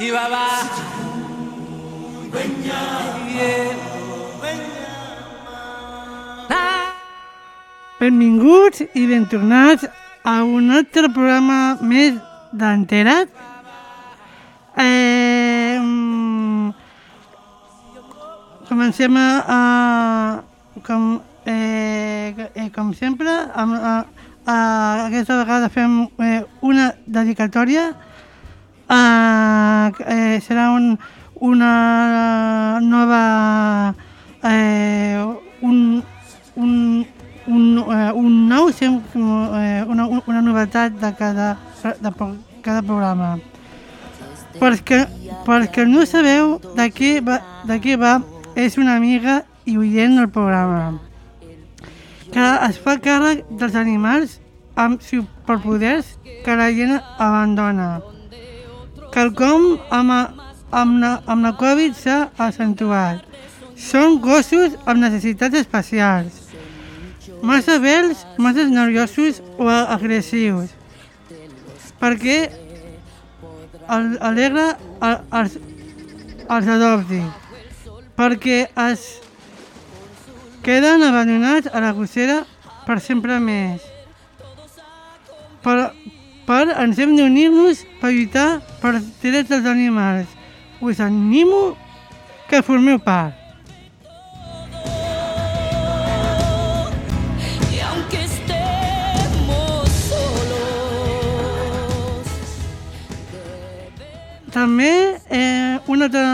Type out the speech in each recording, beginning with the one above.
Chihuahua. Benvinguts i ben tornats a un altre programa més d'Enterat. Eh, comencem a, a com, eh, eh, com sempre, amb, a, a, aquesta vegada fem eh, una dedicatòria. Eh, eh, serà un, una nova... Eh, un, un, un, eh, un nou, eh, una, una novetat de cada, de cada programa. Perquè, perquè no sabeu de què, va, de què va, és una amiga i oient del programa que es fa càrrec dels animals amb superpoders que la gent abandona. Quelcom amb, amb, amb la Covid s'ha accentuat. Són gossos amb necessitats especials massa vells, massa nerviosos o agressius. Perquè el, alegra el, els, els adopti. Perquè es queden abandonats a la gossera per sempre més. Per, ens hem d'unir-nos per lluitar per drets dels animals. Us animo que formeu part. També eh, una, altra,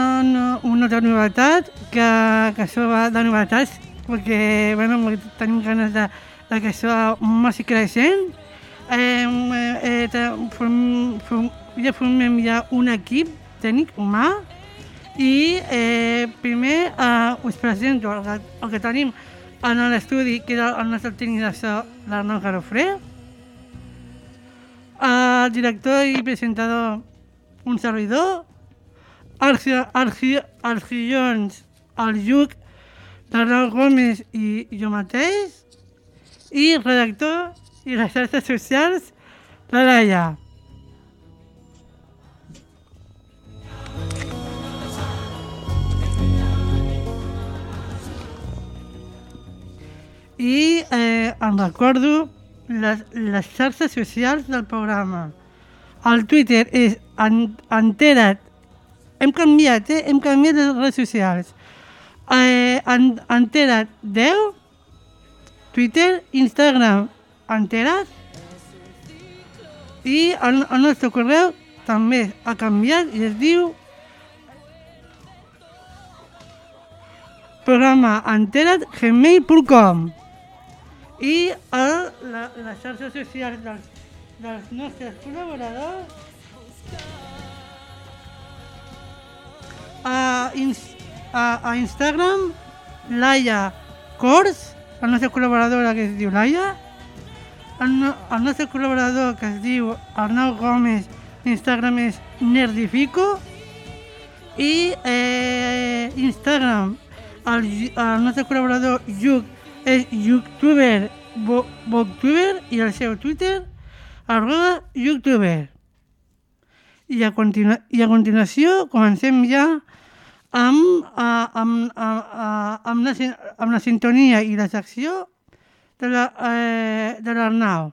una altra novetat, que, que això va de novetats, perquè bueno, tenim ganes de, de que això vagi creixent. Eh, eh, form, form, ja formem ja un equip tècnic humà i eh, primer eh, us presento el que, el que tenim en l'estudi, que era el nostre tècnic de so, l'Arnau Garofré, el director i presentador un servidor, els guions, el Lluc, l'Arnau Gómez i jo mateix, i redactor i les xarxes socials, la Laia. I eh, em recordo les, les xarxes socials del programa. El Twitter és en, entera't. Hem canviat, eh? Hem canviat les redes socials. Eh, en, entera't 10, Twitter, Instagram, entera't. I el, el nostre correu també ha canviat i es diu programa entera't gmail.com i el, la, les xarxes socials dels, dels nostres col·laboradors a, ins, a, a Instagram Laia Cors la nostra col·laboradora que es diu Laia el, no, el nostre col·laborador que es diu Arnau Gómez Instagram és Nerdifico i eh, Instagram el, el nostre col·laborador Lluc és youtuber bo, Booktuber i el seu Twitter arroba youtuber i a, i a continuació comencem ja amb, a, amb, a, a, amb, la, sin- amb la sintonia i la secció de la, eh, de l'Arnau.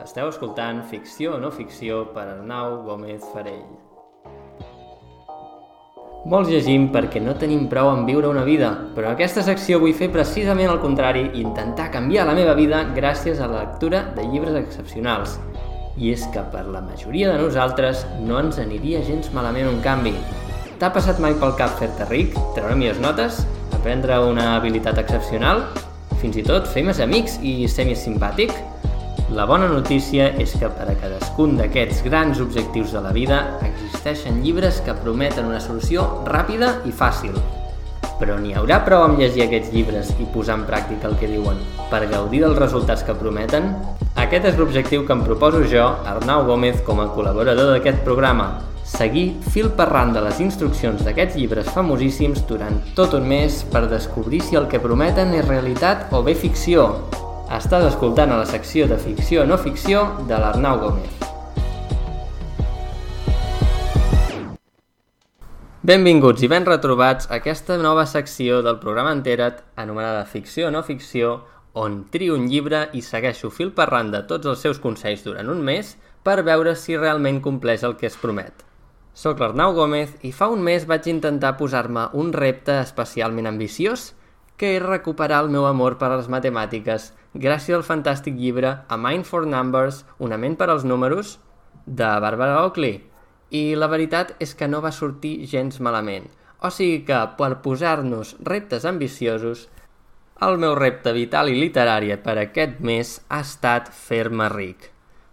Esteu escoltant Ficció o no ficció per Arnau Gómez Farell. Molts llegim perquè no tenim prou en viure una vida, però en aquesta secció vull fer precisament el contrari i intentar canviar la meva vida gràcies a la lectura de llibres excepcionals. I és que per la majoria de nosaltres no ens aniria gens malament un canvi. T'ha passat mai pel cap fer-te ric, treure millors notes, aprendre una habilitat excepcional, fins i tot fer més amics i ser més simpàtic? La bona notícia és que per a cadascun d'aquests grans objectius de la vida existeixen llibres que prometen una solució ràpida i fàcil. Però n'hi haurà prou amb llegir aquests llibres i posar en pràctica el que diuen per gaudir dels resultats que prometen? Aquest és l'objectiu que em proposo jo, Arnau Gómez, com a col·laborador d'aquest programa. Seguir fil per ran de les instruccions d'aquests llibres famosíssims durant tot un mes per descobrir si el que prometen és realitat o bé ficció. Estàs escoltant a la secció de ficció no ficció de l'Arnau Gómez. Benvinguts i ben retrobats a aquesta nova secció del programa Entera't anomenada Ficció no ficció, on trio un llibre i segueixo fil per randa tots els seus consells durant un mes per veure si realment compleix el que es promet. Soc l'Arnau Gómez i fa un mes vaig intentar posar-me un repte especialment ambiciós que és recuperar el meu amor per a les matemàtiques gràcies al fantàstic llibre A Mind for Numbers, una ment per als números, de Barbara Oakley. I la veritat és que no va sortir gens malament. O sigui que, per posar-nos reptes ambiciosos, el meu repte vital i literari per aquest mes ha estat fer-me ric.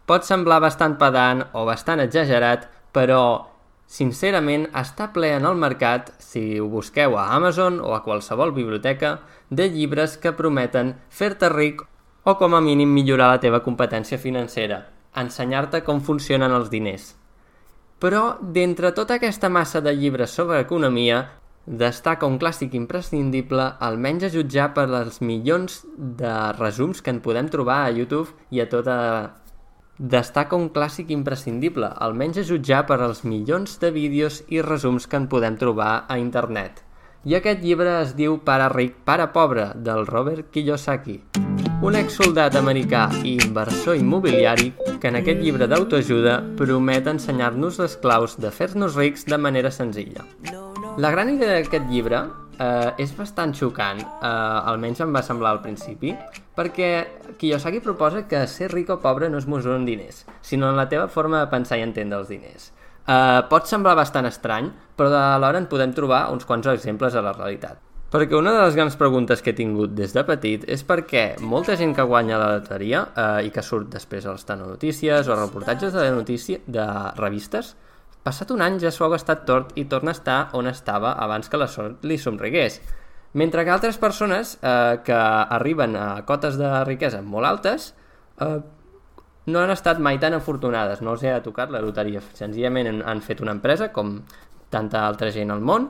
Pot semblar bastant pedant o bastant exagerat, però sincerament està ple en el mercat, si ho busqueu a Amazon o a qualsevol biblioteca, de llibres que prometen fer-te ric o com a mínim millorar la teva competència financera, ensenyar-te com funcionen els diners. Però, d'entre tota aquesta massa de llibres sobre economia, destaca un clàssic imprescindible, almenys a jutjar per els milions de resums que en podem trobar a YouTube i a tota... Destaca un clàssic imprescindible, almenys a jutjar per els milions de vídeos i resums que en podem trobar a internet. I aquest llibre es diu Pare ric, pare pobre, del Robert Kiyosaki. Un exsoldat americà i inversor immobiliari que en aquest llibre d'autoajuda promet ensenyar-nos les claus de fer-nos rics de manera senzilla. La gran idea d'aquest llibre eh, és bastant xocant, eh, almenys em va semblar al principi, perquè Kiyosaki proposa que ser ric o pobre no es mesura en diners, sinó en la teva forma de pensar i entendre els diners. Eh, pot semblar bastant estrany, però alhora en podem trobar uns quants exemples a la realitat. Perquè una de les grans preguntes que he tingut des de petit és per què molta gent que guanya la loteria eh, i que surt després a les telenotícies o reportatges de, notícia, de revistes, passat un any ja s'ho ha gastat tot i torna a estar on estava abans que la sort li somrigués. Mentre que altres persones eh, que arriben a cotes de riquesa molt altes eh, no han estat mai tan afortunades, no els ha tocat la loteria. Senzillament han, han fet una empresa, com tanta altra gent al món,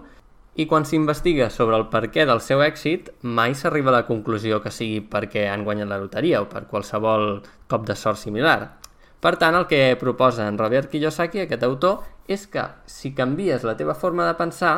i quan s'investiga sobre el perquè del seu èxit, mai s'arriba a la conclusió que sigui perquè han guanyat la loteria o per qualsevol cop de sort similar. Per tant, el que proposa en Robert Kiyosaki, aquest autor, és que si canvies la teva forma de pensar,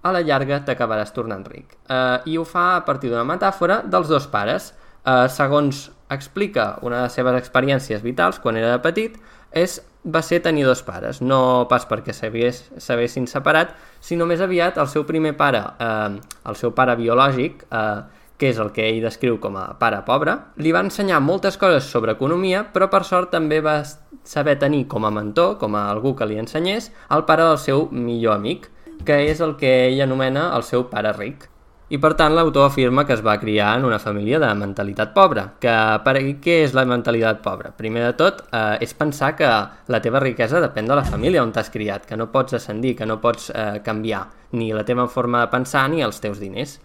a la llarga t'acabaràs tornant ric. Eh, I ho fa a partir d'una metàfora dels dos pares. Eh, segons explica una de les seves experiències vitals quan era de petit, és, va ser tenir dos pares, no pas perquè s'haguessin separat, sinó més aviat el seu primer pare, eh, el seu pare biològic, eh, que és el que ell descriu com a pare pobre, li va ensenyar moltes coses sobre economia, però per sort també va saber tenir com a mentor, com a algú que li ensenyés, el pare del seu millor amic, que és el que ell anomena el seu pare ric. I per tant l'autor afirma que es va criar en una família de mentalitat pobra. Que per què és la mentalitat pobra? Primer de tot, eh, és pensar que la teva riquesa depèn de la família on t'has criat, que no pots ascendir, que no pots eh, canviar ni la teva forma de pensar ni els teus diners.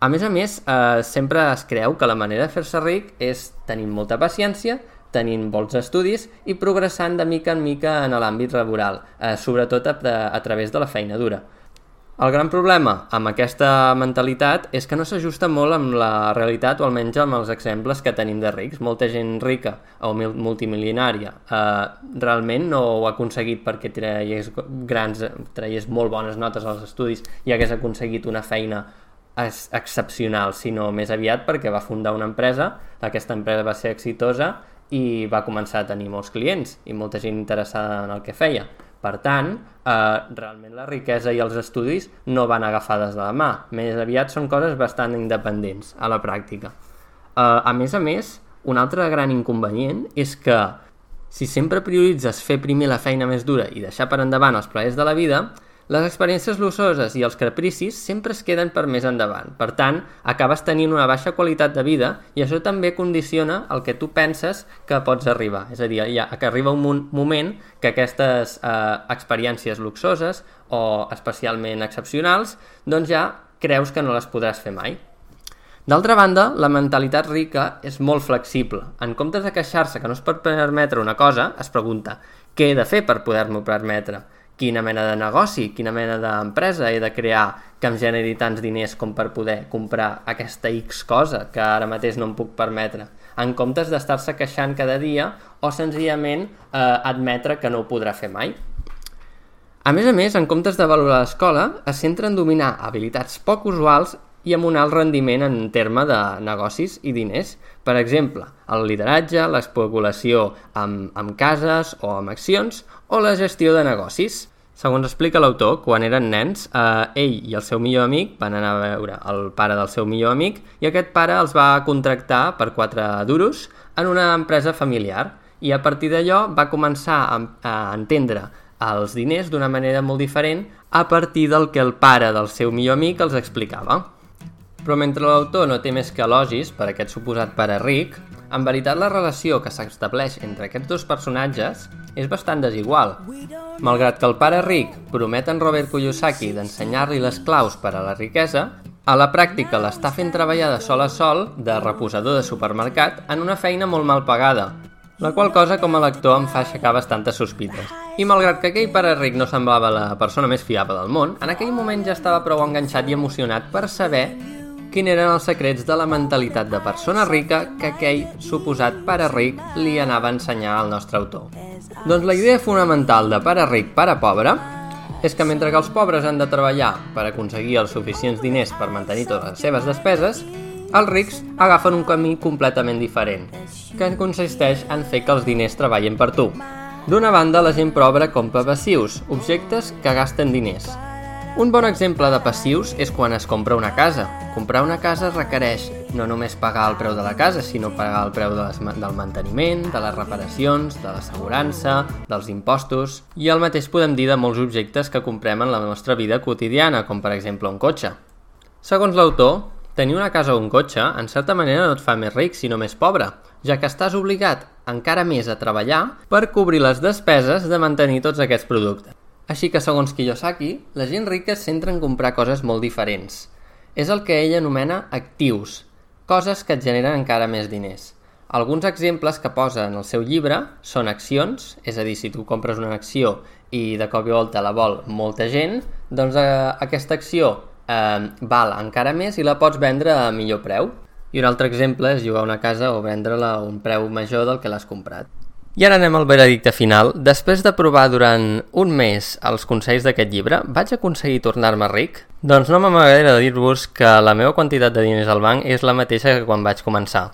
A més a més, eh, sempre es creu que la manera de fer-se ric és tenint molta paciència, tenint molts estudis i progressant de mica en mica en l'àmbit laboral, eh, sobretot a, a través de la feina dura. El gran problema amb aquesta mentalitat és que no s'ajusta molt amb la realitat o almenys amb els exemples que tenim de rics. Molta gent rica o multimilionària eh, realment no ho ha aconseguit perquè traies, grans, traies molt bones notes als estudis i hagués aconseguit una feina excepcional, sinó més aviat perquè va fundar una empresa, aquesta empresa va ser exitosa i va començar a tenir molts clients i molta gent interessada en el que feia. Per tant, eh, realment la riquesa i els estudis no van agafades de la mà, més aviat són coses bastant independents a la pràctica. Eh, a més a més, un altre gran inconvenient és que si sempre prioritzes fer primer la feina més dura i deixar per endavant els plaers de la vida, les experiències luxoses i els capricis sempre es queden per més endavant. Per tant, acabes tenint una baixa qualitat de vida i això també condiciona el que tu penses que pots arribar. És a dir, ja, que arriba un moment que aquestes eh, experiències luxoses o especialment excepcionals, doncs ja creus que no les podràs fer mai. D'altra banda, la mentalitat rica és molt flexible. En comptes de queixar-se que no es pot permetre una cosa, es pregunta què he de fer per poder-m'ho permetre? Quina mena de negoci, quina mena d'empresa he de crear que em generi tants diners com per poder comprar aquesta X cosa que ara mateix no em puc permetre, en comptes d'estar-se queixant cada dia o senzillament eh, admetre que no ho podrà fer mai. A més a més, en comptes de valorar l'escola, es centra en dominar habilitats poc usuals i amb un alt rendiment en terme de negocis i diners. Per exemple, el lideratge, l'especulació amb, amb cases o amb accions o la gestió de negocis. Segons explica l'autor, quan eren nens, eh, ell i el seu millor amic van anar a veure el pare del seu millor amic i aquest pare els va contractar per 4 duros en una empresa familiar i a partir d'allò va començar a, a entendre els diners d'una manera molt diferent a partir del que el pare del seu millor amic els explicava. Però mentre l'autor no té més que elogis per aquest suposat pare ric, en veritat la relació que s'estableix entre aquests dos personatges és bastant desigual. Malgrat que el pare ric promet en Robert Kiyosaki d'ensenyar-li les claus per a la riquesa, a la pràctica l'està fent treballar de sol a sol de reposador de supermercat en una feina molt mal pagada, la qual cosa com a lector em fa aixecar bastantes sospites. I malgrat que aquell pare ric no semblava la persona més fiable del món, en aquell moment ja estava prou enganxat i emocionat per saber quins eren els secrets de la mentalitat de persona rica que aquell suposat pare ric li anava a ensenyar al nostre autor. Doncs la idea fonamental de pare ric, pare pobre, és que mentre que els pobres han de treballar per aconseguir els suficients diners per mantenir totes les seves despeses, els rics agafen un camí completament diferent, que consisteix en fer que els diners treballin per tu. D'una banda, la gent pobre compra passius, objectes que gasten diners, un bon exemple de passius és quan es compra una casa. Comprar una casa requereix no només pagar el preu de la casa, sinó pagar el preu de les, del manteniment, de les reparacions, de l'assegurança, dels impostos... I el mateix podem dir de molts objectes que comprem en la nostra vida quotidiana, com per exemple un cotxe. Segons l'autor, tenir una casa o un cotxe en certa manera no et fa més ric, sinó més pobre, ja que estàs obligat encara més a treballar per cobrir les despeses de mantenir tots aquests productes. Així que, segons Kiyosaki, la gent rica es centra en comprar coses molt diferents. És el que ell anomena actius, coses que et generen encara més diners. Alguns exemples que posa en el seu llibre són accions, és a dir, si tu compres una acció i de cop i volta la vol molta gent, doncs eh, aquesta acció eh, val encara més i la pots vendre a millor preu. I un altre exemple és a una casa o vendre-la a un preu major del que l'has comprat. I ara anem al veredicte final. Després de provar durant un mes els consells d'aquest llibre, vaig aconseguir tornar-me ric? Doncs no m'amagaré de dir-vos que la meva quantitat de diners al banc és la mateixa que quan vaig començar.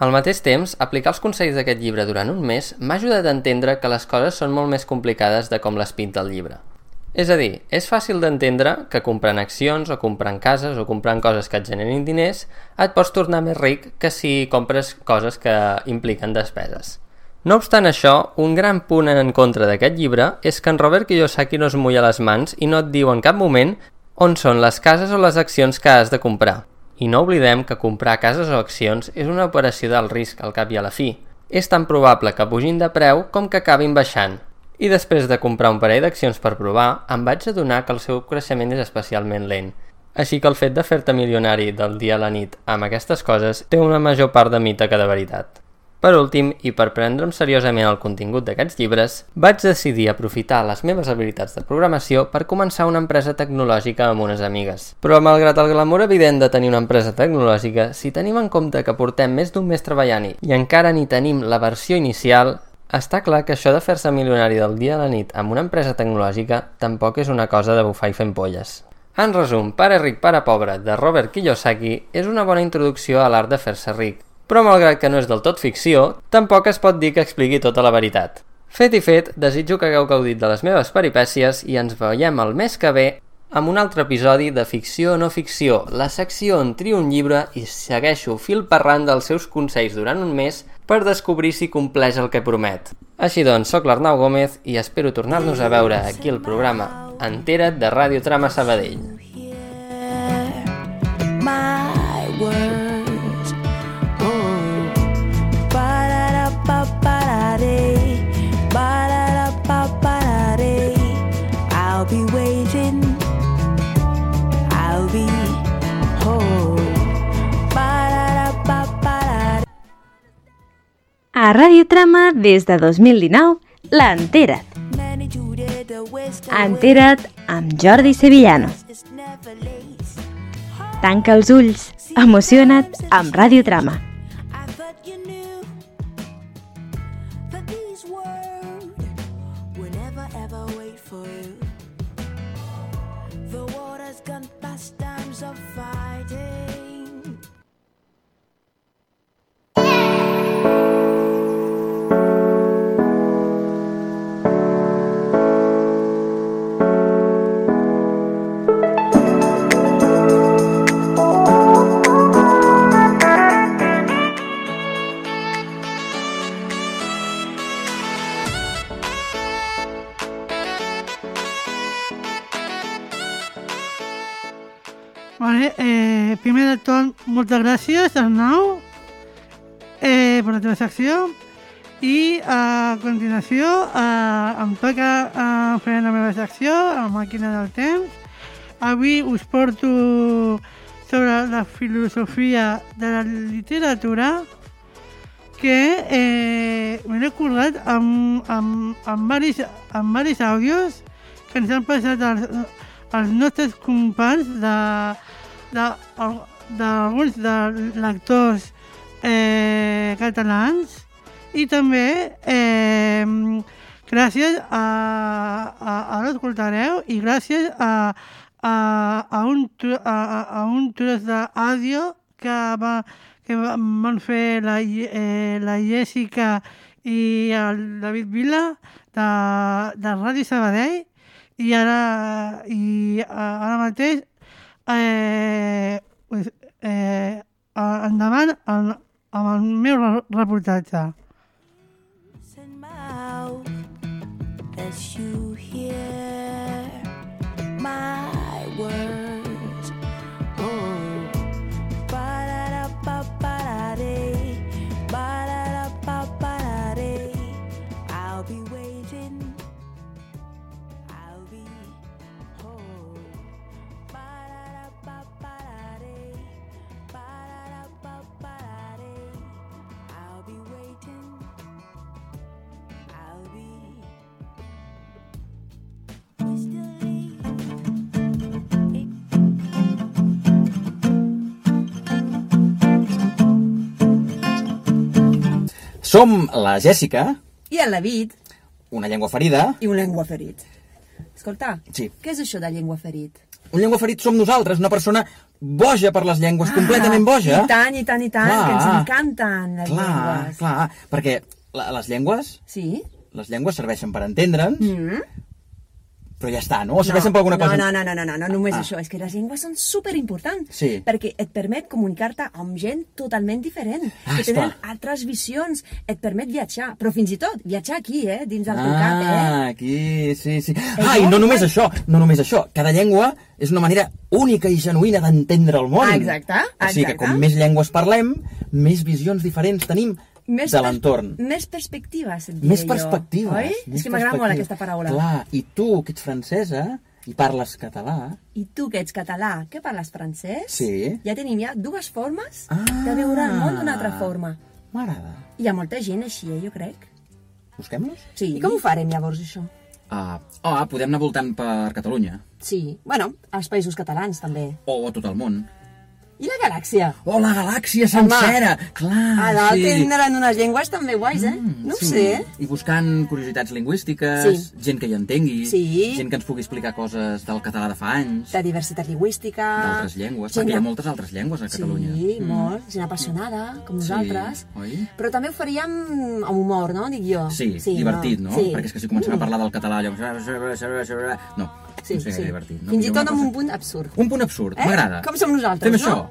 Al mateix temps, aplicar els consells d'aquest llibre durant un mes m'ha ajudat a entendre que les coses són molt més complicades de com les pinta el llibre. És a dir, és fàcil d'entendre que comprant accions o comprant cases o comprant coses que et generin diners et pots tornar més ric que si compres coses que impliquen despeses. No obstant això, un gran punt en contra d'aquest llibre és que en Robert Kiyosaki no es mulla les mans i no et diu en cap moment on són les cases o les accions que has de comprar. I no oblidem que comprar cases o accions és una operació d'alt risc al cap i a la fi. És tan probable que pugin de preu com que acabin baixant. I després de comprar un parell d'accions per provar, em vaig adonar que el seu creixement és especialment lent. Així que el fet de fer-te milionari del dia a la nit amb aquestes coses té una major part de mite que de veritat. Per últim, i per prendre'm seriosament el contingut d'aquests llibres, vaig decidir aprofitar les meves habilitats de programació per començar una empresa tecnològica amb unes amigues. Però malgrat el glamour evident de tenir una empresa tecnològica, si tenim en compte que portem més d'un mes treballant-hi i encara ni tenim la versió inicial, està clar que això de fer-se milionari del dia a la nit amb una empresa tecnològica tampoc és una cosa de bufar i fent polles. En resum, Pare ric, pare pobre, de Robert Kiyosaki, és una bona introducció a l'art de fer-se ric, però malgrat que no és del tot ficció, tampoc es pot dir que expliqui tota la veritat. Fet i fet, desitjo que hagueu gaudit de les meves peripècies i ens veiem el mes que ve amb un altre episodi de Ficció o no ficció, la secció on trio un llibre i segueixo fil parrant dels seus consells durant un mes per descobrir si compleix el que promet. Així doncs, sóc l'Arnau Gómez i espero tornar-nos a veure aquí al programa Entera't de Ràdio Trama Sabadell. My A Ràdio Trama, des de 2019, l'Entera't. Entera't amb Jordi Sevillano. Tanca els ulls, emociona't amb Ràdio Trama. Moltes gràcies, Arnau, eh, per la teva secció. I a continuació eh, em toca eh, fer la meva secció, la màquina del temps. Avui us porto sobre la filosofia de la literatura que eh, m'he recordat amb, amb, amb, varis, amb varis àudios que ens han passat els, els nostres companys de de- d'alguns de, lectors eh, catalans i també eh, gràcies a, a, a l'escoltareu i gràcies a, a, a, un, a, a- un tros d'àudio que, va, que va- van fer la, eh, la Jessica i el David Vila de, de Ràdio Sabadell i ara, i ara mateix eh, eh, endavant el, amb el meu re- reportatge. as you hear my. Som la Jèssica, I el David, una llengua ferida. i un llengua ferit. Escolta, Sí. què és això de llengua ferit? Un llengua ferit som nosaltres, una persona boja per les llengües, completament boja. I tant, i tant, i tant, Clar. que ens encanten les clar, llengües. clar, perquè les llengües, Sí? les llengües serveixen per entendre'ns, Mm? Però ja està, no? O serveixen per alguna no, cosa... No, no, no, no, no, no només Ah. això, és que les llengües són superimportants, Sí. perquè et permet comunicar-te amb gent totalment diferent, Ah, que tenen esclar. altres visions, et permet viatjar, però fins i tot viatjar aquí, eh, dins del teu cap, eh? Ah, aquí, sí, sí. Ah, i no només això, no només això. Cada llengua és una manera única i genuïna d'entendre el món. Ah, exacte, O sigui que exacte. com més llengües parlem, més visions diferents tenim de pers- l'entorn. Més perspectives, et Més jo. perspectives. Oi? més És que m'agrada molt aquesta paraula. Clar, i tu, que ets francesa i parles català, I tu, que ets català, que parles francès, Sí. ja tenim ja dues formes Ah. de veure el món d'una altra forma. m'agrada. Hi ha molta gent així, eh, jo crec. Busquem-los? Sí. I com ho farem, llavors, això? Ah, oh, podem anar voltant per Catalunya. Sí. Bueno, als països catalans, també. O a tot el món. I la galàxia? O la galàxia sencera! Clar, Ha de sí. tindre'n unes llengües també guais, eh? no ho sí. sé. I buscant curiositats lingüístiques, Sí. gent que hi entengui, Sí. gent que ens pugui explicar coses del català de fa anys, De diversitat lingüística. d'altres llengües, gent perquè hi ha moltes altres llengües a Catalunya. Sí, molt. Gent apassionada, com Sí, nosaltres. oi? Però també ho faríem amb humor, no? Dic jo. Sí, divertit, no? Sí. Perquè és que si comencem a parlar del català allò... No, Sí, no sé sí. divertit. No? Fins i tot amb cosa- un punt absurd. Un punt absurd, Eh? m'agrada. Com som nosaltres, Fem no? això.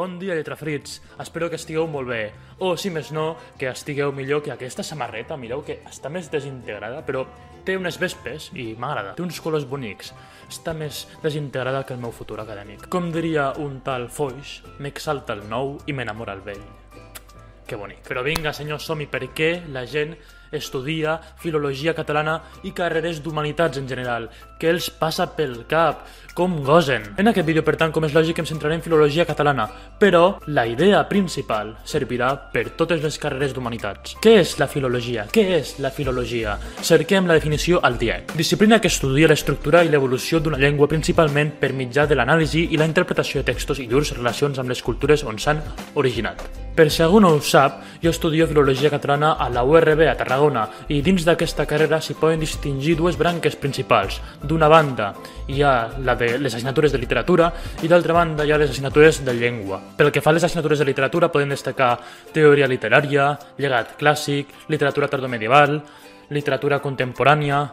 Bon dia, lletrafrits. Espero que estigueu molt bé. O, si més no, que estigueu millor que aquesta samarreta. Mireu que està més desintegrada, però té unes vespes i m'agrada. Té uns colors bonics. Està més desintegrada que el meu futur acadèmic. Com diria un tal Foix, m'exalta el nou i m'enamora el vell. Que bonic. Però vinga, senyor Somi, per què la gent estudia filologia catalana i carreres d'humanitats en general? Què els passa pel cap? Com gosen? En aquest vídeo, per tant, com és lògic, em centraré en filologia catalana, però la idea principal servirà per totes les carreres d'humanitats. Què és la filologia? Què és la filologia? Cerquem la definició al DIEC. Disciplina que estudia l'estructura i l'evolució d'una llengua principalment per mitjà de l'anàlisi i la interpretació de textos i llurs relacions amb les cultures on s'han originat. Per si algú no ho sap, jo estudio Filologia Catalana a la URB a Tarragona i dins d'aquesta carrera s'hi poden distingir dues branques principals. D'una banda hi ha la de les assignatures de literatura i d'altra banda hi ha les assignatures de llengua. Pel que fa a les assignatures de literatura podem destacar teoria literària, llegat clàssic, literatura tardomedieval, literatura contemporània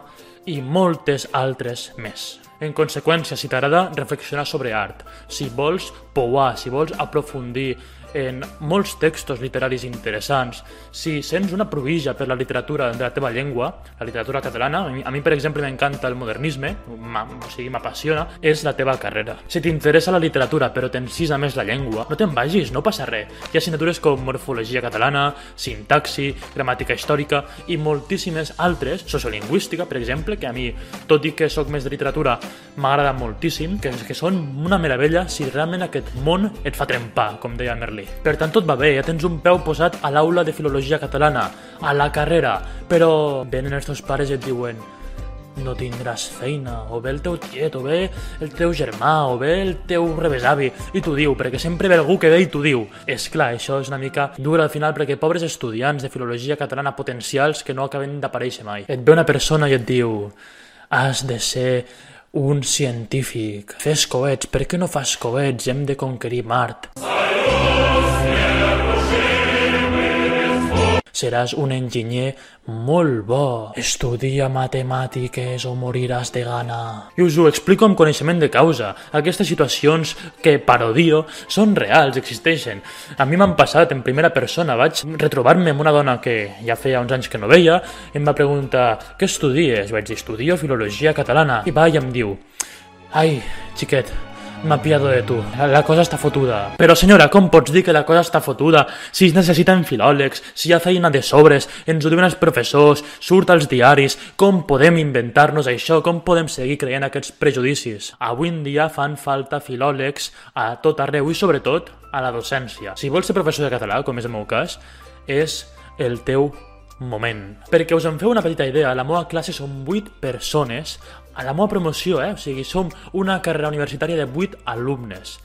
i moltes altres més. En conseqüència, si t'agrada reflexionar sobre art, si vols pouar, si vols aprofundir en molts textos literaris interessants, si sents una provija per la literatura de la teva llengua, la literatura catalana, a mi, a mi per exemple m'encanta el modernisme, o sigui, m'apassiona, és la teva carrera. Si t'interessa la literatura però t'encisa més la llengua, no te'n vagis, no passa res. Hi ha assignatures com morfologia catalana, sintaxi, gramàtica històrica i moltíssimes altres, sociolingüística, per exemple, que a mi, tot i que sóc més de literatura, m'agrada moltíssim, que, que són una meravella si realment aquest món et fa trempar, com deia Merlí. Per tant, tot va bé, ja tens un peu posat a l'aula de filologia catalana, a la carrera, però venen els teus pares i et diuen no tindràs feina, o bé el teu tiet, o bé el teu germà, o bé el teu rebesavi, i t'ho diu, perquè sempre ve algú que ve i t'ho diu. És clar, això és una mica dur al final perquè pobres estudiants de filologia catalana potencials que no acaben d'aparèixer mai. Et ve una persona i et diu has de ser un científic, fes coets, per què no fas coets? Hem de conquerir Mart. Seràs un enginyer molt bo. Estudia matemàtiques o moriràs de gana. I us ho explico amb coneixement de causa. Aquestes situacions que parodio són reals, existeixen. A mi m'han passat en primera persona. Vaig retrobar-me amb una dona que ja feia uns anys que no veia i em va preguntar què estudies? Vaig dir, estudio filologia catalana. I va i em diu, ai, xiquet, m'ha pillado de tu. La cosa està fotuda. Però senyora, com pots dir que la cosa està fotuda? Si es necessiten filòlegs, si hi ha feina de sobres, ens ho diuen els professors, surt als diaris, com podem inventar-nos això? Com podem seguir creient aquests prejudicis? Avui en dia fan falta filòlegs a tot arreu i sobretot a la docència. Si vols ser professor de català, com és el meu cas, és el teu moment. Perquè us en feu una petita idea, a la meva classe som 8 persones, a la meva promoció, eh? o sigui, som una carrera universitària de 8 alumnes.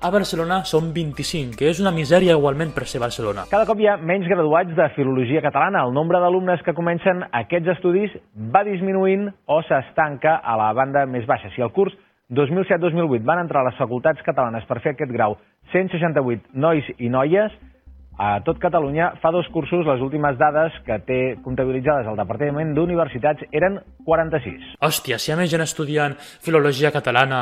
A Barcelona som 25, que és una misèria igualment per ser Barcelona. Cada cop hi ha menys graduats de filologia catalana. El nombre d'alumnes que comencen aquests estudis va disminuint o s'estanca a la banda més baixa. Si el curs 2007-2008 van entrar a les facultats catalanes per fer aquest grau 168 nois i noies, a tot Catalunya fa dos cursos les últimes dades que té comptabilitzades el Departament d'Universitats eren 46. Hòstia, si hi ha més gent estudiant filologia catalana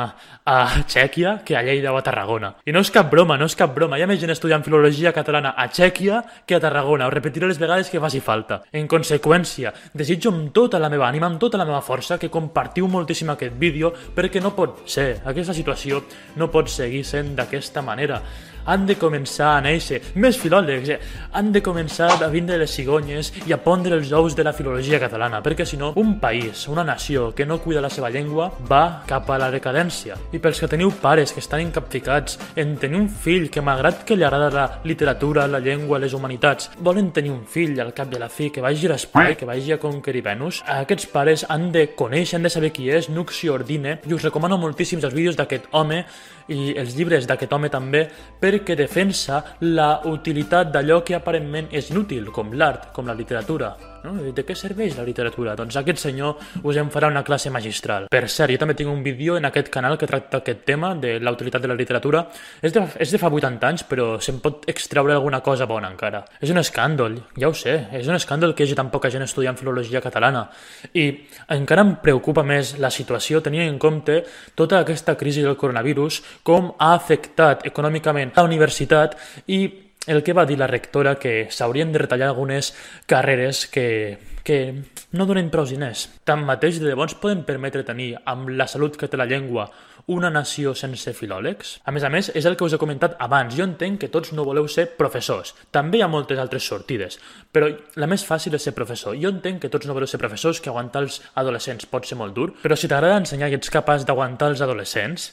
a Txèquia que a Lleida o a Tarragona. I no és cap broma, no és cap broma. Hi ha més gent estudiant filologia catalana a Txèquia que a Tarragona. Ho repetiré les vegades que faci falta. En conseqüència, desitjo amb tota la meva ànima, amb tota la meva força, que compartiu moltíssim aquest vídeo perquè no pot ser. Aquesta situació no pot seguir sent d'aquesta manera han de començar a néixer més filòlegs, eh? han de començar a vindre les cigonyes i a pondre els ous de la filologia catalana, perquè si no, un país, una nació que no cuida la seva llengua va cap a la decadència. I pels que teniu pares que estan encapficats en tenir un fill que malgrat que li agrada la literatura, la llengua, les humanitats, volen tenir un fill al cap de la fi que vagi a l'espai, que vagi a conquerir Venus, aquests pares han de conèixer, han de saber qui és Nuxi Ordine, i us recomano moltíssims els vídeos d'aquest home i els llibres d'aquest home també perquè defensa la utilitat d'allò que aparentment és inútil, com l'art, com la literatura. No? I De què serveix la literatura? Doncs aquest senyor us en farà una classe magistral. Per cert, jo també tinc un vídeo en aquest canal que tracta aquest tema de la utilitat de la literatura. És de, és de fa 80 anys, però se'n pot extraure alguna cosa bona encara. És un escàndol, ja ho sé, és un escàndol que hi hagi tan poca gent estudiant filologia catalana. I encara em preocupa més la situació tenint en compte tota aquesta crisi del coronavirus, com ha afectat econòmicament la universitat i el que va dir la rectora que s'haurien de retallar algunes carreres que, que no donen prou diners. Tanmateix, de debò ens podem permetre tenir, amb la salut que té la llengua, una nació sense filòlegs? A més a més, és el que us he comentat abans. Jo entenc que tots no voleu ser professors. També hi ha moltes altres sortides, però la més fàcil és ser professor. Jo entenc que tots no voleu ser professors, que aguantar els adolescents pot ser molt dur, però si t'agrada ensenyar i ets capaç d'aguantar els adolescents,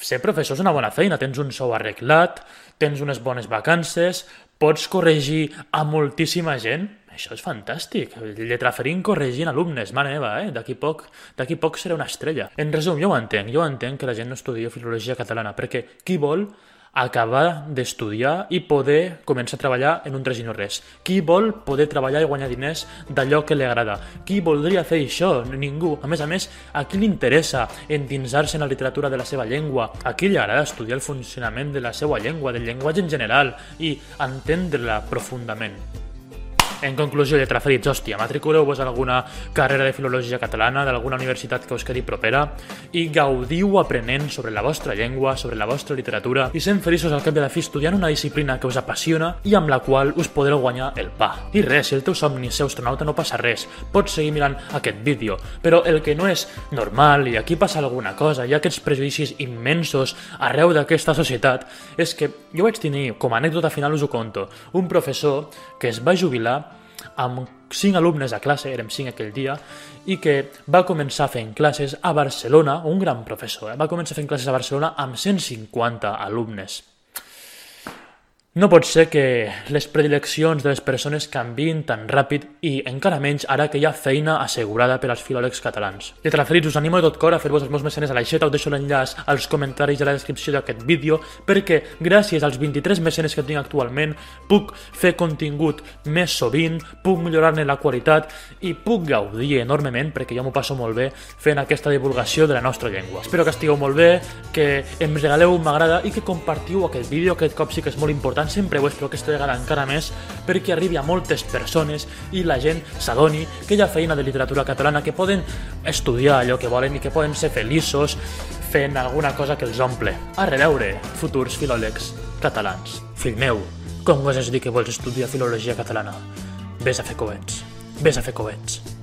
ser professor és una bona feina, tens un sou arreglat, tens unes bones vacances, pots corregir a moltíssima gent, això és fantàstic. Lletraferint corregint alumnes, mare meva, eh? D'aquí poc, d'aquí poc serà una estrella. En resum, jo ho entenc, jo entenc que la gent no estudia filologia catalana, perquè qui vol acabar d'estudiar i poder començar a treballar en un tres i no res. Qui vol poder treballar i guanyar diners d'allò que li agrada? Qui voldria fer això? Ningú. A més a més, a qui li interessa endinsar-se en la literatura de la seva llengua? A qui li agrada estudiar el funcionament de la seva llengua, del llenguatge en general i entendre-la profundament? En conclusió, lletraferits, hòstia, matriculeu-vos en alguna carrera de filologia catalana d'alguna universitat que us quedi propera i gaudiu aprenent sobre la vostra llengua, sobre la vostra literatura i sent feliços al cap de la fi estudiant una disciplina que us apassiona i amb la qual us podreu guanyar el pa. I res, si el teu somni ser astronauta no passa res, pots seguir mirant aquest vídeo, però el que no és normal, i aquí passa alguna cosa, hi ha aquests prejudicis immensos arreu d'aquesta societat, és que jo vaig tenir, com a anècdota final us ho conto, un professor que es va jubilar amb cinc alumnes a classe, érem cinc aquell dia, i que va començar fent classes a Barcelona, un gran professor, eh? va començar fent classes a Barcelona amb 150 alumnes. No pot ser que les predileccions de les persones canvin tan ràpid i encara menys ara que hi ha feina assegurada per als filòlegs catalans. Lletraferits, us animo de tot cor a fer-vos els meus mecenes a l'aixeta, us deixo l'enllaç als comentaris de la descripció d'aquest vídeo perquè gràcies als 23 mecenes que tinc actualment puc fer contingut més sovint, puc millorar-ne la qualitat i puc gaudir enormement perquè jo m'ho passo molt bé fent aquesta divulgació de la nostra llengua. Espero que estigueu molt bé, que em regaleu un m'agrada i que compartiu aquest vídeo, aquest cop sí que és molt important, sempre ho és, però aquesta vegada encara més, perquè arribi a moltes persones i la gent s'adoni que hi ha feina de literatura catalana, que poden estudiar allò que volen i que poden ser feliços fent alguna cosa que els omple. A reveure, futurs filòlegs catalans. Fill meu, com goses dir que vols estudiar filologia catalana? Ves a fer coets. Ves a fer coets.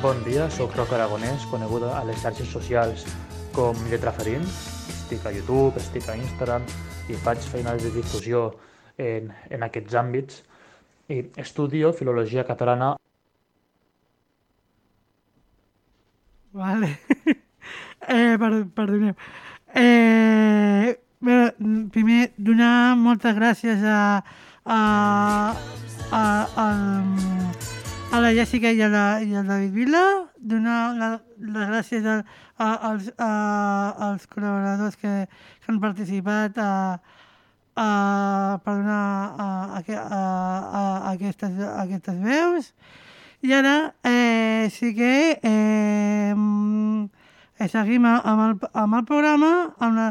Bon dia, sóc Roc Aragonès, coneguda a les xarxes socials com Lletraferint. Estic a YouTube, estic a Instagram i faig feines de difusió en, en aquests àmbits. I estudio filologia catalana Vale. eh, per, perdoneu. Eh, bé, primer, donar moltes gràcies a, a, a, a, a la Jessica i, a la, i al David Vila, donar la, les gràcies a, a, als, a, als col·laboradors que, que han participat a, a, per donar a, a, a, a, a, aquestes, a aquestes veus. I ara eh, sí que eh, mm, eh, seguim a- amb el, amb el programa, amb la,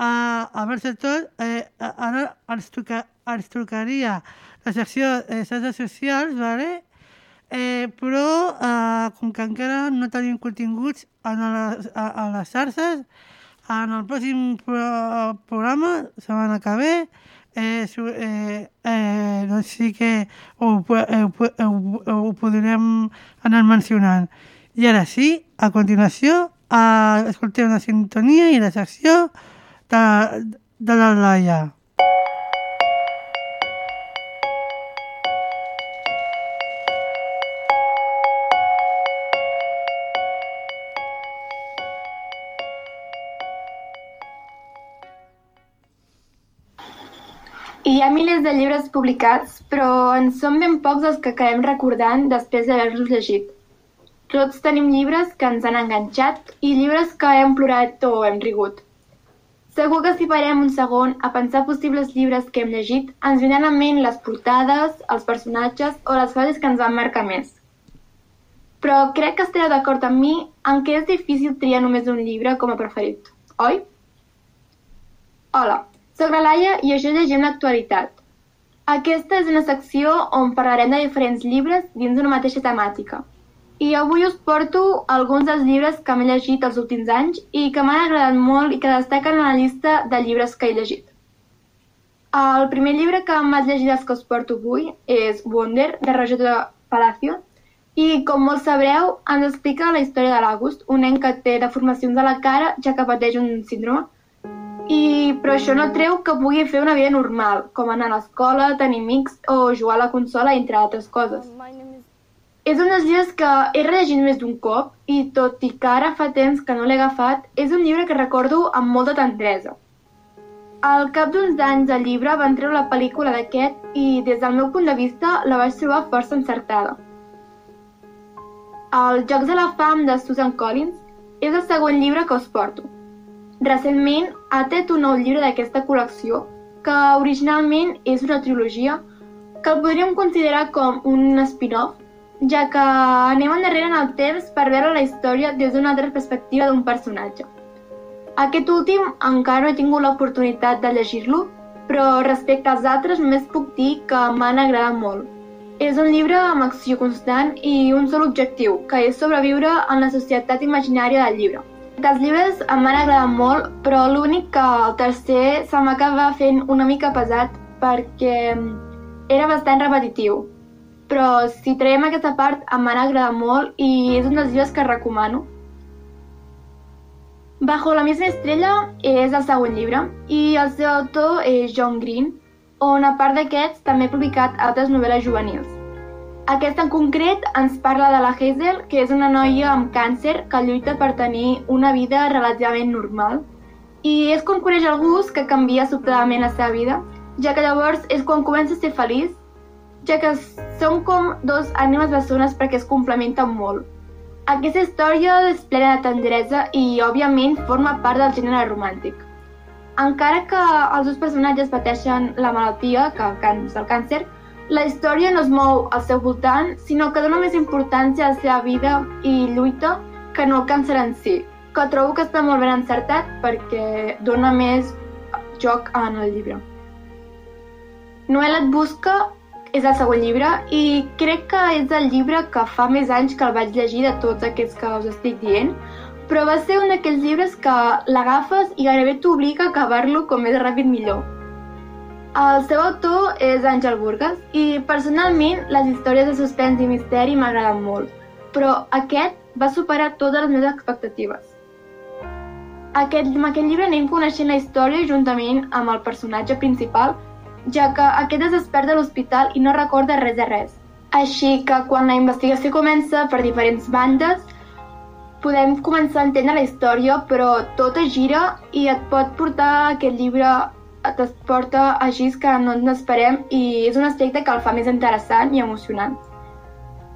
a, a veure tot, eh, a- ara ens, toca, ens trucaria la secció de xarxes socials, vale? Eh, però eh, com que encara no tenim continguts en les, a, a les xarxes, en el pròxim pro, programa, setmana que ve, eh, eh, eh, doncs sí que ho, eh, ho, po- eh, ho, ho podrem anar mencionant. I ara sí, a continuació, eh, escoltem la sintonia i la secció de, de la Laia. Hi ha milers de llibres publicats, però en són ben pocs els que acabem recordant després d'haver-los llegit. Tots tenim llibres que ens han enganxat i llibres que hem plorat o hem rigut. Segur que si parem un segon a pensar possibles llibres que hem llegit, ens vindran a ment les portades, els personatges o les frases que ens van marcar més. Però crec que estareu d'acord amb mi en què és difícil triar només un llibre com a preferit, oi? Hola, la Laia i això llegim l'actualitat. Aquesta és una secció on parlarem de diferents llibres dins d'una mateixa temàtica. I avui us porto alguns dels llibres que m'he llegit els últims anys i que m'han agradat molt i que destaquen a la llista de llibres que he llegit. El primer llibre que em vaig llegir dels que us porto avui és Wonder, de Roger de Palacio, i com molts sabreu, ens explica la història de l'August, un nen que té deformacions a la cara ja que pateix un síndrome I, però això no treu que pugui fer una vida normal, com anar a l'escola, tenir amics o jugar a la consola, entre altres coses. És un dels llibres que he rellegit més d'un cop i, tot i que ara fa temps que no l'he agafat, és un llibre que recordo amb molta tendresa. Al cap d'uns anys el llibre van treure la pel·lícula d'aquest i, des del meu punt de vista, la vaig trobar força encertada. Els Jocs de la Fam de Susan Collins és el següent llibre que us porto. Recentment ha tret un nou llibre d'aquesta col·lecció, que originalment és una trilogia que el podríem considerar com un spin-off, ja que anem endarrere en el temps per veure la història des d'una altra perspectiva d'un personatge. Aquest últim encara no he tingut l'oportunitat de llegir-lo, però respecte als altres només puc dir que m'han agradat molt. És un llibre amb acció constant i un sol objectiu, que és sobreviure en la societat imaginària del llibre. Dels llibres em van agradar molt, però l'únic que el tercer se m'acaba fent una mica pesat perquè era bastant repetitiu. Però si traiem aquesta part em van agradar molt i és un dels llibres que recomano. Bajo la misma estrella és el següent llibre i el seu autor és John Green, on a part d'aquests també ha publicat altres novel·les juvenils. Aquest en concret ens parla de la Hazel, que és una noia amb càncer que lluita per tenir una vida relativament normal. I és quan coneix algú que canvia sobtadament la seva vida, ja que llavors és quan comença a ser feliç, ja que són com dos ànimes bessones perquè es complementen molt. Aquesta història és plena de tendresa i, òbviament, forma part del gènere romàntic. Encara que els dos personatges pateixen la malaltia, que és el càncer, la història no es mou al seu voltant, sinó que dona més importància a la seva vida i lluita que no el càncer en si, que trobo que està molt ben encertat perquè dona més joc en el llibre. Noel et busca és el següent llibre i crec que és el llibre que fa més anys que el vaig llegir de tots aquests que us estic dient, però va ser un d'aquells llibres que l'agafes i gairebé t'obliga a acabar-lo com més ràpid millor. El seu autor és Àngel Burgas i personalment les històries de suspens i misteri m'agraden molt, però aquest va superar totes les meves expectatives. Aquest, amb aquest llibre anem coneixent la història juntament amb el personatge principal, ja que aquest es desperta a l'hospital i no recorda res de res. Així que quan la investigació comença per diferents bandes, podem començar a entendre la història, però tot es gira i et pot portar aquest llibre et porta a girs que no ens esperem i és un aspecte que el fa més interessant i emocionant.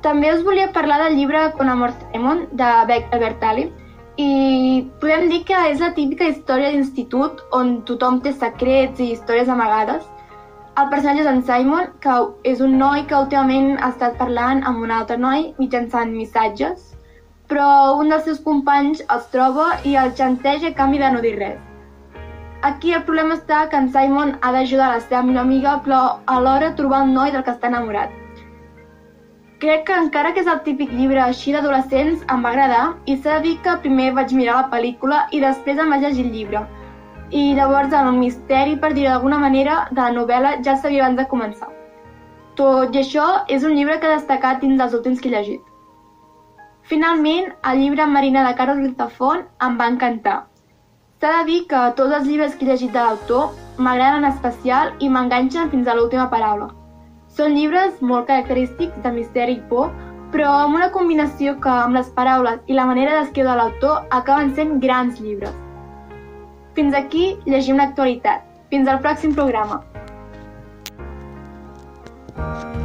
També us volia parlar del llibre Quan ha mort Simon, de Beck Albertalli, i podem dir que és la típica història d'institut on tothom té secrets i històries amagades. El personatge és en Simon, que és un noi que últimament ha estat parlant amb un altre noi mitjançant missatges, però un dels seus companys els troba i el xanteja a canvi de no dir res. Aquí el problema està que en Simon ha d'ajudar la seva millor amiga, però alhora trobar un noi del que està enamorat. Crec que encara que és el típic llibre així d'adolescents, em va agradar i s'ha de dir que primer vaig mirar la pel·lícula i després em vaig llegir el llibre. I llavors el misteri, per dir-ho d'alguna manera, de la novel·la ja el sabia abans de començar. Tot i això, és un llibre que ha destacat dins dels últims que he llegit. Finalment, el llibre Marina de Carlos Viltafont em va encantar. S'ha de dir que tots els llibres que he llegit de l'autor m'agraden en especial i m'enganxen fins a l'última paraula. Són llibres molt característics de misteri i por, però amb una combinació que amb les paraules i la manera d'escriure l'autor acaben sent grans llibres. Fins aquí llegim l'actualitat. Fins al pròxim programa. Vale,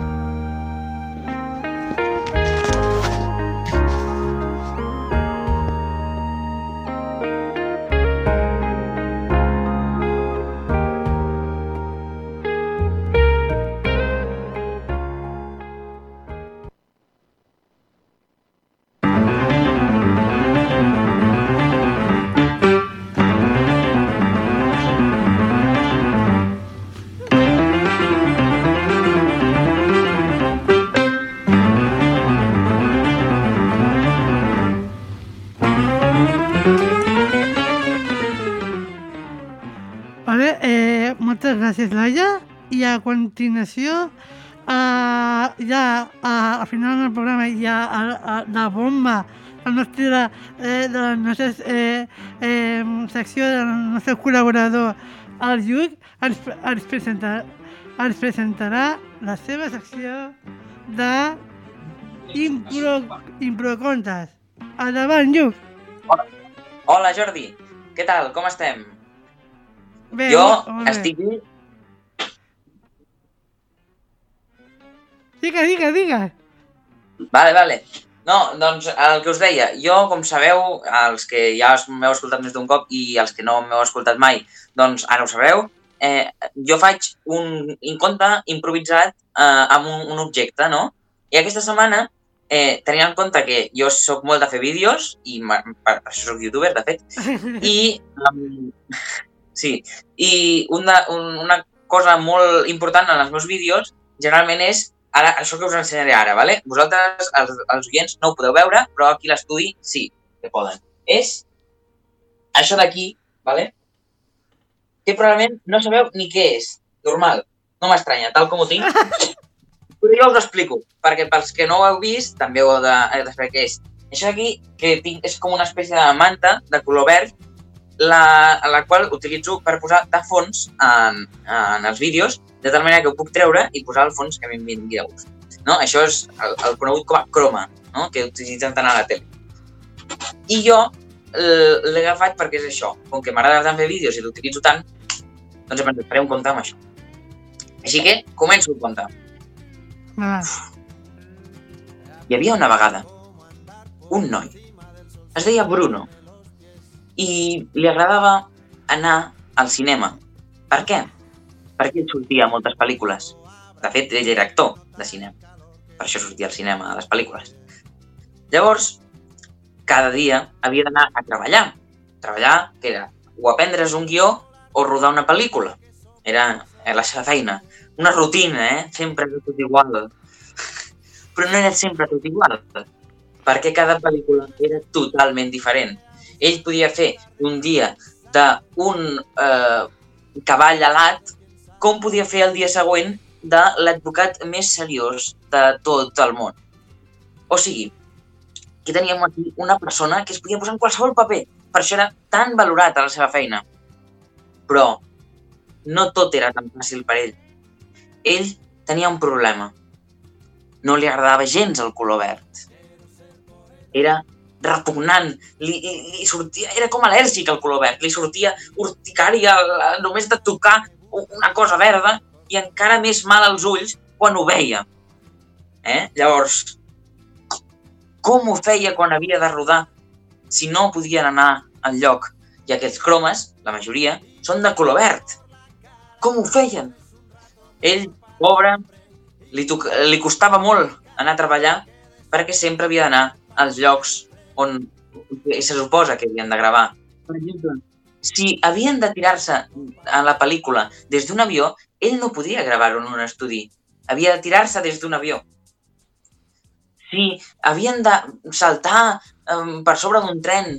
a continuació, eh, ja eh, al final del programa hi ha eh, eh, la bomba el nostre, eh, de la nostra eh, eh, secció del nostre col·laborador, el Lluc, ens, ens, presenta, ens presentarà la seva secció de impro, improcontes. Endavant, Lluc! Hola, Jordi. Què tal? Com estem? Bé, jo estic bé. Digues, digues, digues! Vale, vale. No, doncs el que us deia, jo, com sabeu, els que ja m'heu escoltat més d'un cop i els que no m'heu escoltat mai, doncs ara ho sabreu, eh, jo faig un, un conte improvisat eh, amb un, un objecte, no? I aquesta setmana, eh, tenint en compte que jo sóc molt de fer vídeos, i per, per això sóc youtuber, de fet, i um, sí, i una, un, una cosa molt important en els meus vídeos generalment és ara, això que us ensenyaré ara, ¿vale? vosaltres, els, els oients, no ho podeu veure, però aquí l'estudi sí que poden. És això d'aquí, ¿vale? que probablement no sabeu ni què és. Normal, no m'estranya, tal com ho tinc. Però jo us ho explico, perquè pels que no ho heu vist, també ho heu de, de saber què és. Això d'aquí, que tinc, és com una espècie de manta de color verd, la, la qual utilitzo per posar de fons en, en els vídeos, de tal manera que ho puc treure i posar el fons que a mi em vingui de gust. No? Això és el, el conegut com a croma, no? que utilitzen tant a la tele. I jo eh, l'he agafat perquè és això. Com que m'agrada tant fer vídeos i l'utilitzo tant, doncs pensat, faré un compte amb això. Així que començo el compte. Va, Hi havia una vegada un noi. Es deia Bruno. I li agradava anar al cinema. Per què? Perquè ell sortia a moltes pel·lícules. De fet, ell era actor de cinema. Per això sortia al cinema a les pel·lícules. Llavors, cada dia havia d'anar a treballar. Treballar, que era o aprendre's un guió o rodar una pel·lícula. Era la seva feina. Una rutina, eh? Sempre era tot igual. Però no era sempre tot igual, perquè cada pel·lícula era totalment diferent. Ell podia fer un dia d'un eh, cavall alat, com podia fer el dia següent de l'advocat més seriós de tot el món. O sigui, que teníem aquí una persona que es podia posar en qualsevol paper. Per això era tan valorat a la seva feina. Però no tot era tan fàcil per ell. Ell tenia un problema. No li agradava gens el color verd. Era repugnant, li, li, sortia, era com al·lèrgic al color verd, li sortia urticària només de tocar una cosa verda i encara més mal als ulls quan ho veia. Eh? Llavors, com ho feia quan havia de rodar si no podien anar al lloc? I aquests cromes, la majoria, són de color verd. Com ho feien? Ell, pobre, li, li costava molt anar a treballar perquè sempre havia d'anar als llocs on se suposa que havien de gravar. Per exemple, si havien de tirar-se a la pel·lícula des d'un avió, ell no podia gravar-ho en un estudi. Havia de tirar-se des d'un avió. Si havien de saltar um, per sobre d'un tren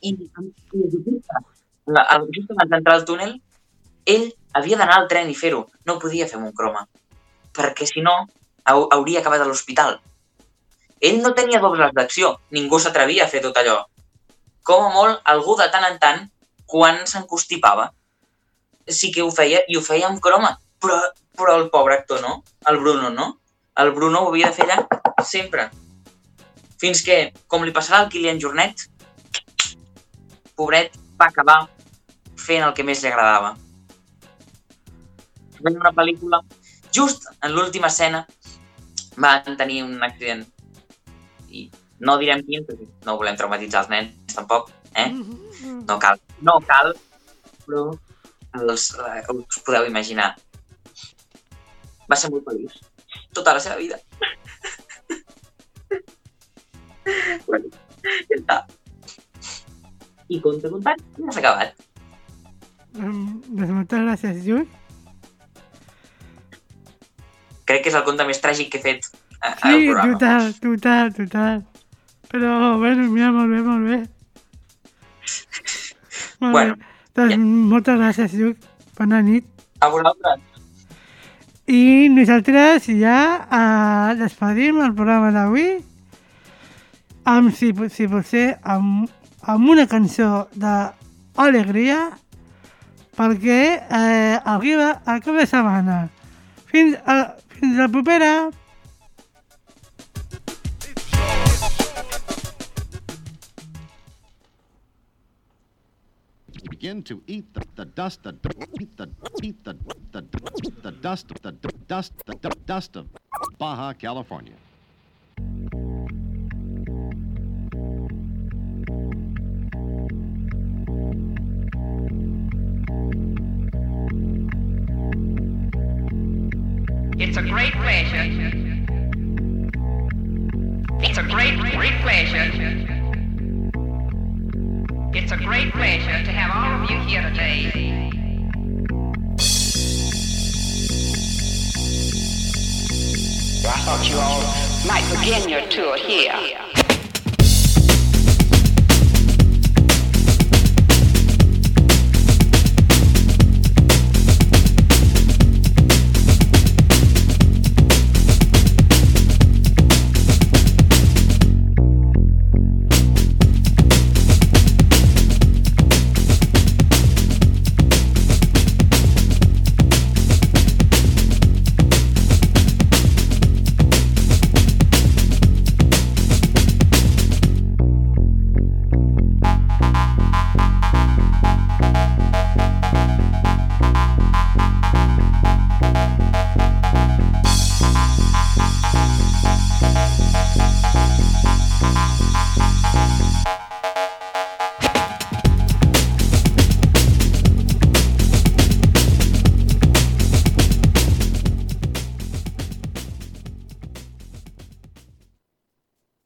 i, i la, just abans d'entrar al túnel, ell havia d'anar al tren i fer-ho. No podia fer un croma, perquè si no hau, hauria acabat a l'hospital. Ell no tenia dobles d'acció, ningú s'atrevia a fer tot allò. Com a molt, algú de tant en tant, quan s'encostipava, sí que ho feia, i ho feia amb croma. Però, però el pobre actor no, el Bruno no. El Bruno ho havia de fer allà sempre. Fins que, com li passarà al Kilian Jornet, pobret va acabar fent el que més li agradava. Veia una pel·lícula, just en l'última escena, van tenir un accident. I no direm quin, perquè no volem traumatitzar els nens, tampoc, eh? No cal, no cal, però els, eh, us podeu imaginar. Va ser molt feliç. Tota la seva vida. bueno, ja està. I conte contant, ja s'ha acabat. Doncs moltes gràcies, Lluc. Crec que és el conte més tràgic que he fet Sí, total, total, total. Però, bueno, mira, molt bé, molt bé. Molt Bueno, bé. Doncs moltes gràcies, Lluc. Bona nit. A vosaltres. I nosaltres ja eh, despedim el programa d'avui. amb, si, si pot ser, amb, amb una cançó d'alegria perquè eh, arriba el cap de setmana. Fins, a, fins la propera! Begin to eat the, the dust, the eat the eat the the, the dust, the dust, the dust of Baja California. It's a great pleasure. It's a great, great pleasure. It's a great pleasure to have all of you here today. I thought you all might begin your tour here.